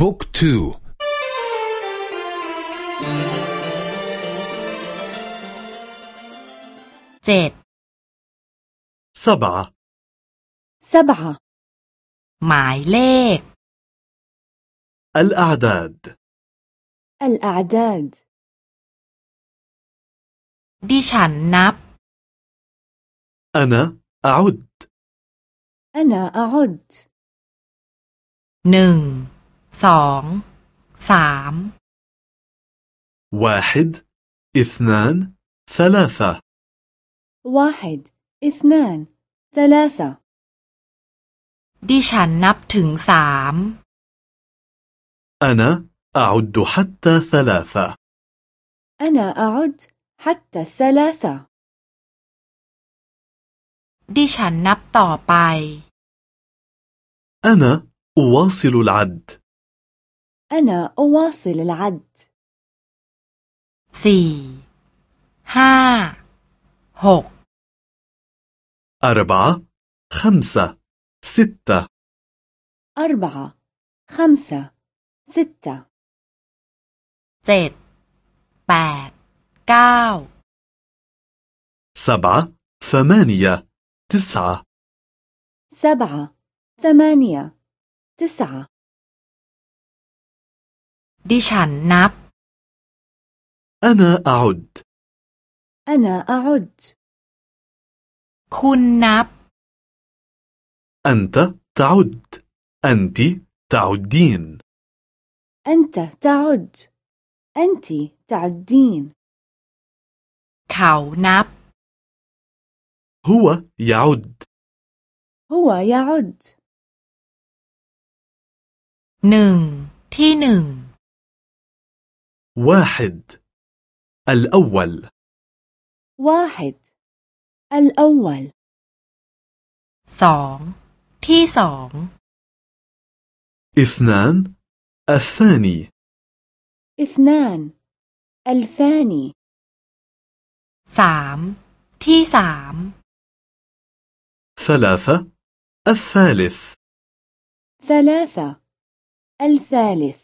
บุ๊กทูเจ็ด سبعة سبعة หมายเลข الأعداد الأعداد ดิฉันนับ أنا أعد أنا أعد หนึ่ง สอง สาม واحد اثنان ثلاثة واحد اثنان ثلاثة ดิฉันนับถึงสาม أنا أعد حتى ثلاثة أنا أعد حتى الثلاثة ดิฉันนับต่อไป أنا أواصل العد أنا أواصل العد. سي ها هو أربعة خمسة ستة. أربعة خمسة ستة. زيت بعد كاو سبعة ثمانية تسعة. سبعة ثمانية تسعة. ดิฉันนับ أنا أعد أنا أعد คุณนับ أنت تعد أنت تعدين أنت تعد أنت تعدين เขานับ هو يعد هو يعد หนึ่ง ที่หนึ่ง واحد الأول واحد الأول สอง ที่สอง اثنان الثاني اثنان الثاني สาม ที่สาม ثلاثة الثالث ثلاثة الثالث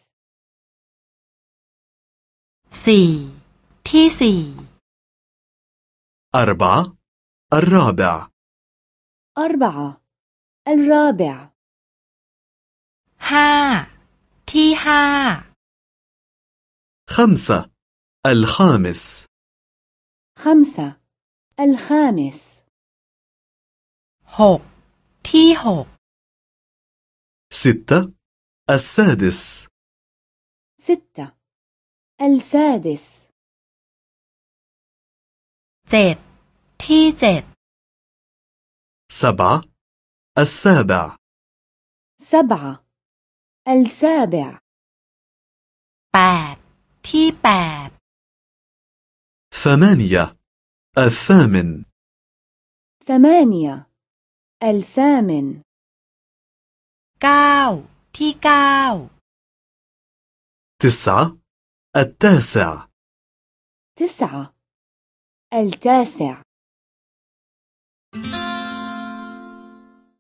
สี่ ที่สี่ أربعة الرابع أربعة الرابع ห้า ที่ห้า خمسة الخامس خمسة الخامس หก ที่หก ستة السادس ستة السادس เจ็ด ที่เจ็ด سبعة السابع سبعة السابع แปด ที่แปด ثمانية الثامن ثمانية الثامن เก้า ที่เก้า تسعة التاسع. تسعة. التاسع.